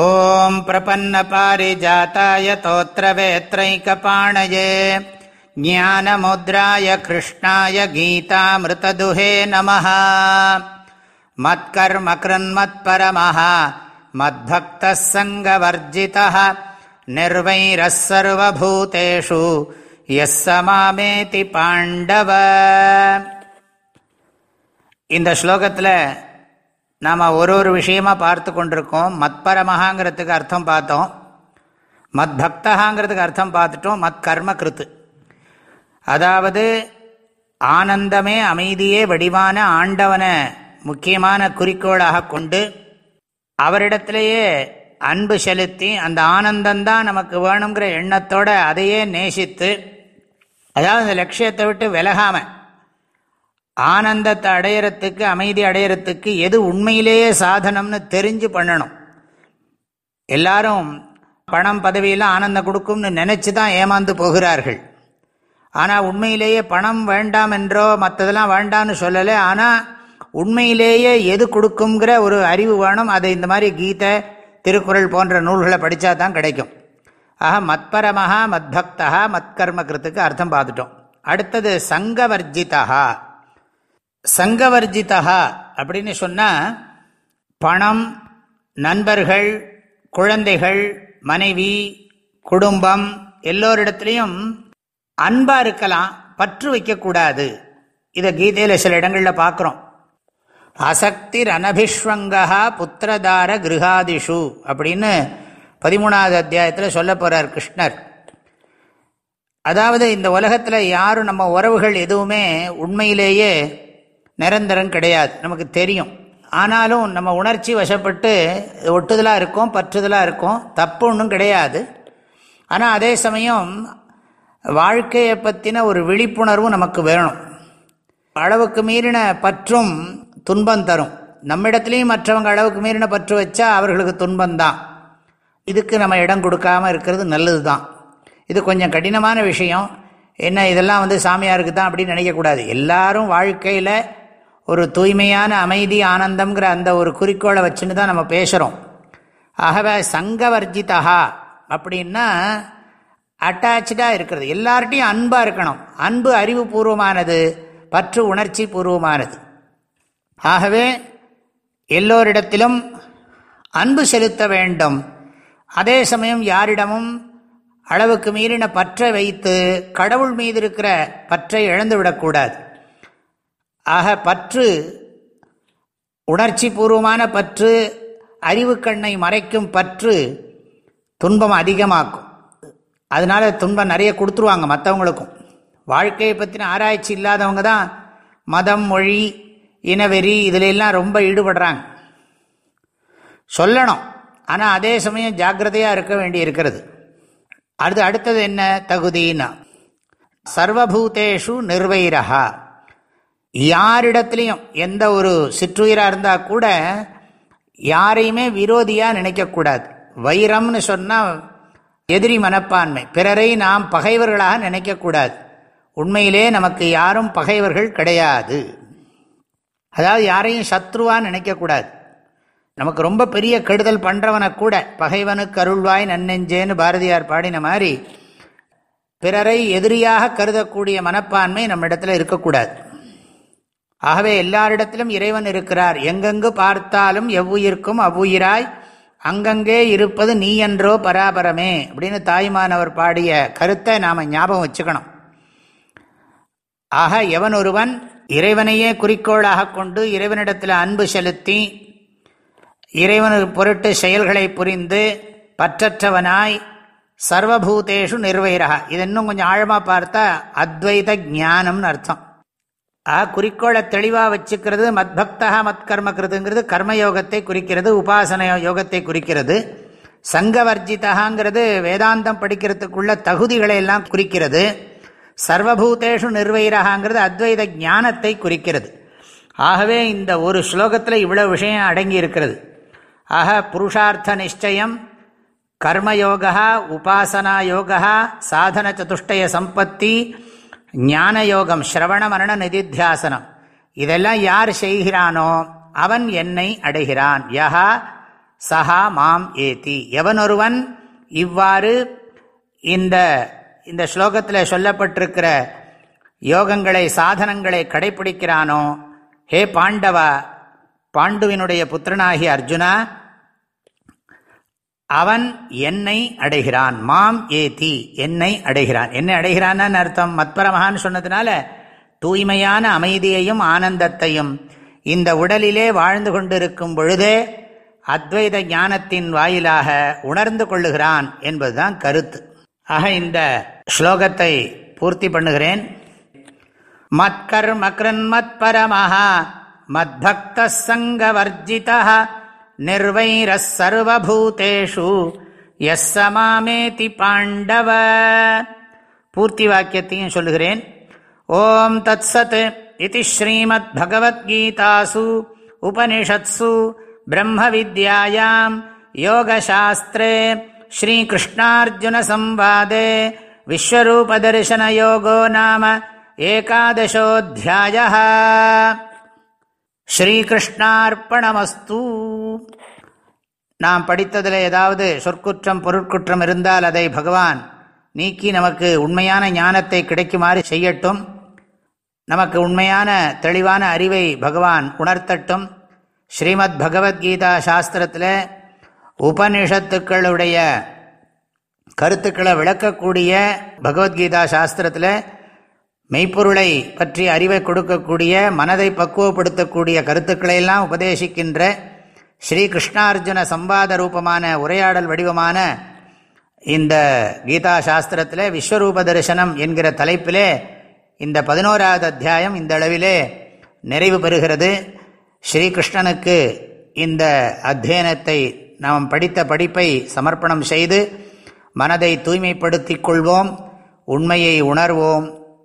ॐ प्रपन्नपारिजाताय तोत्रवेत्रैकपाणये ज्ञानमुद्राय कृष्णाय गीतामृतदुहे नमः मत्कर्म कृन्मत्परमः मद्भक्तः सङ्गवर्जितः निर्वैरः सर्वभूतेषु यः समामेति पाण्डव இந்த ஸ்லோகத்தில் நாம் ஒரு ஒரு விஷயமாக பார்த்து கொண்டிருக்கோம். மத்பரமஹாங்கிறதுக்கு அர்த்தம் பார்த்தோம். மத் பக்தகாங்கிறதுக்கு அர்த்தம் பார்த்துட்டோம். மத் கர்ம கிருத்து. அதாவது ஆனந்தமே அமைதியே வடிவான ஆண்டவனை முக்கியமான குறிக்கோளாக கொண்டு அவரிடத்திலேயே அன்பு செலுத்தி அந்த ஆனந்தந்தான் நமக்கு வேணுங்கிற எண்ணத்தோடு அதையே நேசித்து அதாவது அந்த லட்சியத்தை விட்டு விலகாமல் ஆனந்தத்தை அடையிறத்துக்கு அமைதி அடையிறத்துக்கு எது உண்மையிலேயே சாதனம்னு தெரிஞ்சு பண்ணணும். எல்லாரும் பணம் பதவியெல்லாம் ஆனந்தம் கொடுக்கும்னு நினச்சி தான் ஏமாந்து போகிறார்கள். ஆனால் உண்மையிலேயே பணம் வேண்டாம் என்றோ மற்றதெல்லாம் வேண்டாம்னு சொல்லலை. ஆனால் உண்மையிலேயே எது கொடுக்குங்கிற ஒரு அறிவு வேணும். அதை இந்த மாதிரி கீதை திருக்குறள் போன்ற நூல்களை படித்தா தான் கிடைக்கும். ஆக மத்பரமஹா மத்பக்தா மத்கர்ம கிருத்துக்கு அர்த்தம் பார்த்துட்டோம். அடுத்தது சங்கவர்ஜிதா சங்கவர்ஜிதா அப்படின்னு சொன்னால் பணம் நண்பர்கள் குழந்தைகள் மனைவி குடும்பம் எல்லோரிடத்துலையும் அன்பாக இருக்கலாம் பற்று வைக்கக்கூடாது. இதை கீதையில் சில இடங்களில் பார்க்குறோம் அசக்தி ரணபிஷ்வங்கா புத்திரதார கிருஹாதிஷு அப்படின்னு பதிமூணாவது அத்தியாயத்தில் சொல்ல போகிறார் கிருஷ்ணர். அதாவது இந்த உலகத்தில் யாரும் நம்ம உறவுகள் எதுவுமே உண்மையிலேயே நிரந்தரம் கிடையாது. நமக்கு தெரியும். ஆனாலும் நம்ம உணர்ச்சி வசப்பட்டு ஒட்டுதலாக இருக்கும் பற்றுதலாக இருக்கும். தப்பு ஒன்றும் கிடையாது. ஆனால் அதே சமயம் வாழ்க்கையை பற்றின ஒரு விழிப்புணர்வும் நமக்கு வேணும். அளவுக்கு மீறின பற்றும் துன்பம் தரும். நம்மிடத்துலேயும் மற்றவங்க அளவுக்கு மீறின பற்று வச்சா அவர்களுக்கு துன்பம்தான் இதுக்கு நம்ம இடம் கொடுக்காமல் இருக்கிறது நல்லது தான் இது கொஞ்சம் கடினமான விஷயம். என்ன இதெல்லாம் வந்து சாமியாருக்கு தான் அப்படின்னு நினைக்கக்கூடாது. எல்லாரும் வாழ்க்கையில் ஒரு தூய்மையான அமைதி ஆனந்தம்ங்கிற அந்த ஒரு குறிக்கோளை வச்சுன்னு தான் நம்ம பேசுகிறோம் ஆகவே சங்கவர்ஜிதா அப்படின்னா அட்டாச்சாக இருக்கிறது. எல்லார்ட்டையும் அன்பாக இருக்கணும். அன்பு அறிவுபூர்வமானது பற்று உணர்ச்சி பூர்வமானது. ஆகவே எல்லோரிடத்திலும் அன்பு செலுத்த வேண்டும். அதே சமயம் யாரிடமும் அளவுக்கு மீறின பற்றை வைத்து கடவுள் மீது இருக்கிற பற்றை இழந்து விடக்கூடாது ஆக பற்று உணர்ச்சி பூர்வமான பற்று அறிவு கண்ணை மறைக்கும் பற்று துன்பம் அதிகமாக்கும். அதனால துன்பம் நிறைய கொடுத்துருவாங்க மற்றவங்களுக்கும் வாழ்க்கையை பற்றின ஆராய்ச்சி இல்லாதவங்க தான் மதம் மொழி இனவெறி இதிலெல்லாம் ரொம்ப ஈடுபடுறாங்க. சொல்லணும். ஆனால் அதே சமயம் ஜாக்கிரதையாக இருக்க வேண்டி இருக்கிறது. அது அடுத்தது என்ன? தகுதின்னா சர்வபூதேஷு நிர்வைரகா யாரிடத்துலையும் எந்த ஒரு சிற்றுயிராக இருந்தால் கூட யாரையுமே விரோதியாக நினைக்கக்கூடாது. வைரம்னு சொன்னால் எதிரி மனப்பான்மை. பிறரை நாம் பகைவர்களாக நினைக்கக்கூடாது. உண்மையிலே நமக்கு யாரும் பகைவர்கள் கிடையாது. அதாவது யாரையும் சத்ருவாக நினைக்கக்கூடாது. நமக்கு ரொம்ப பெரிய கெடுதல் பண்ணுறவனை கூட பகைவனுக்கு அருள்வாய் நன்னெஞ்சேன்னு பாரதியார் பாடின மாதிரி பிறரை எதிரியாக கருதக்கூடிய மனப்பான்மை நம்ம இடத்துல இருக்கக்கூடாது. ஆகவே எல்லாரிடத்திலும் இறைவன் இருக்கிறார். எங்கெங்கு பார்த்தாலும் எவ்வுயிர்க்கும் அவ்வுயிராய் அங்கங்கே இருப்பது நீ என்றோ பராபரமே அப்படின்னு தாய்மானவர் பாடிய கருத்தை நாம் ஞாபகம் வச்சுக்கணும். ஆக எவன் ஒருவன் இறைவனையே குறிக்கோளாக கொண்டு இறைவனிடத்தில் அன்பு செலுத்தி இறைவனுக்கு பொருட்டு செயல்களை புரிந்து பற்றற்றவனாய் சர்வபூதேஷு நிர்வைரகா. இது இன்னும் கொஞ்சம் ஆழமாக பார்த்தா அத்வைத ஞானம்னு அர்த்தம். ஆ குறிக்கோளை தெளிவாக வச்சுக்கிறது மத்பக்தா மத்கர்ம கிருதுங்கிறது கர்மயோகத்தை குறிக்கிறது உபாசன யோகத்தை குறிக்கிறது. சங்கவர்ஜிதாங்கிறது வேதாந்தம் படிக்கிறதுக்குள்ள தகுதிகளை எல்லாம் குறிக்கிறது. சர்வபூதேஷு நிர்வயிரகாங்கிறது அத்வைத ஞானத்தை குறிக்கிறது. ஆகவே இந்த ஒரு ஸ்லோகத்தில் இவ்வளோ விஷயம் அடங்கி இருக்கிறது. ஆக புருஷார்த்த நிச்சயம் கர்மயோகா உபாசனா யோகா சாதன சதுஷ்டய சம்பத்தி ஞான யோகம் ஸ்ரவண மரண நிதித்தியாசனம். இதெல்லாம் யார் செய்கிறானோ அவன் என்னை அடைகிறான். யஹா சஹா மாம் ஏதி. எவனொருவன் இவ்வாறு இந்த இந்த ஸ்லோகத்தில் சொல்லப்பட்டிருக்கிற யோகங்களை சாதனங்களை கடைபிடிக்கிறானோ ஹே பாண்டவா பாண்டுவினுடைய புத்திரனாகி அர்ஜுனா அவன் என்னை அடைகிறான். மாம் ஏதி என்னை அடைகிறான். என்னை அடைகிறான்னு அர்த்தம்? மத்பரமகான்னு சொன்னதுனால தூய்மையான அமைதியையும் ஆனந்தத்தையும் இந்த உடலிலே வாழ்ந்து கொண்டிருக்கும் பொழுதே அத்வைத ஞானத்தின் வாயிலாக உணர்ந்து கொள்ளுகிறான் என்பதுதான் கருத்து. ஆக இந்த ஸ்லோகத்தை பூர்த்தி பண்ணுகிறேன். மத்கர்மக்ரன் மத்பரமஹா மத்பக்த சங்கவர்ஜிதா निर्वैरः सर्वभूतेषु यः समामेति पाण्डव பூர்த்தி வாக்கியத்தையும் சொல்லுகிறேன். ஓம் தத் சத் இது ஸ்ரீமத் பகவத்கீதாசு உபனிஷத்சு பிரம்ம வித்யாயாம் யோகசாஸ்திரே ஸ்ரீகிருஷ்ணார்ஜுனசம்வாதே விஸ்வரூபதர்சனயோகோ நாம ஏகாதசோऽध्यायः ஸ்ரீகிருஷ்ணார்ப்பணமஸ்து. நாம் படித்ததில் ஏதாவது சொற்குற்றம் பொருட்குற்றம் இருந்தால் அதை பகவான் நீக்கி நமக்கு உண்மையான ஞானத்தை கிடைக்குமாறு செய்யட்டும். நமக்கு உண்மையான தெளிவான அறிவை பகவான் உணர்த்தட்டும். ஸ்ரீமத் பகவத்கீதா சாஸ்திரத்தில் உபனிஷத்துக்களுடைய கருத்துக்களை விளக்கக்கூடிய பகவத்கீதா சாஸ்திரத்தில் மெய்ப்பொருளை பற்றி அறிவை கொடுக்கக்கூடிய மனதை பக்குவப்படுத்தக்கூடிய கருத்துக்களையெல்லாம் உபதேசிக்கின்ற ஸ்ரீ கிருஷ்ணார்ஜுன சம்பாத ரூபமான உரையாடல் வடிவமான இந்த கீதா சாஸ்திரத்தில் விஸ்வரூப தரிசனம் என்கிற தலைப்பிலே இந்த பதினோராவது அத்தியாயம் இந்த அளவிலே நிறைவு பெறுகிறது. ஸ்ரீகிருஷ்ணனுக்கு இந்த அத்தியனத்தை நாம் படித்த படிப்பை சமர்ப்பணம் செய்து மனதை தூய்மைப்படுத்திக் கொள்வோம் உண்மையை உணர்வோம்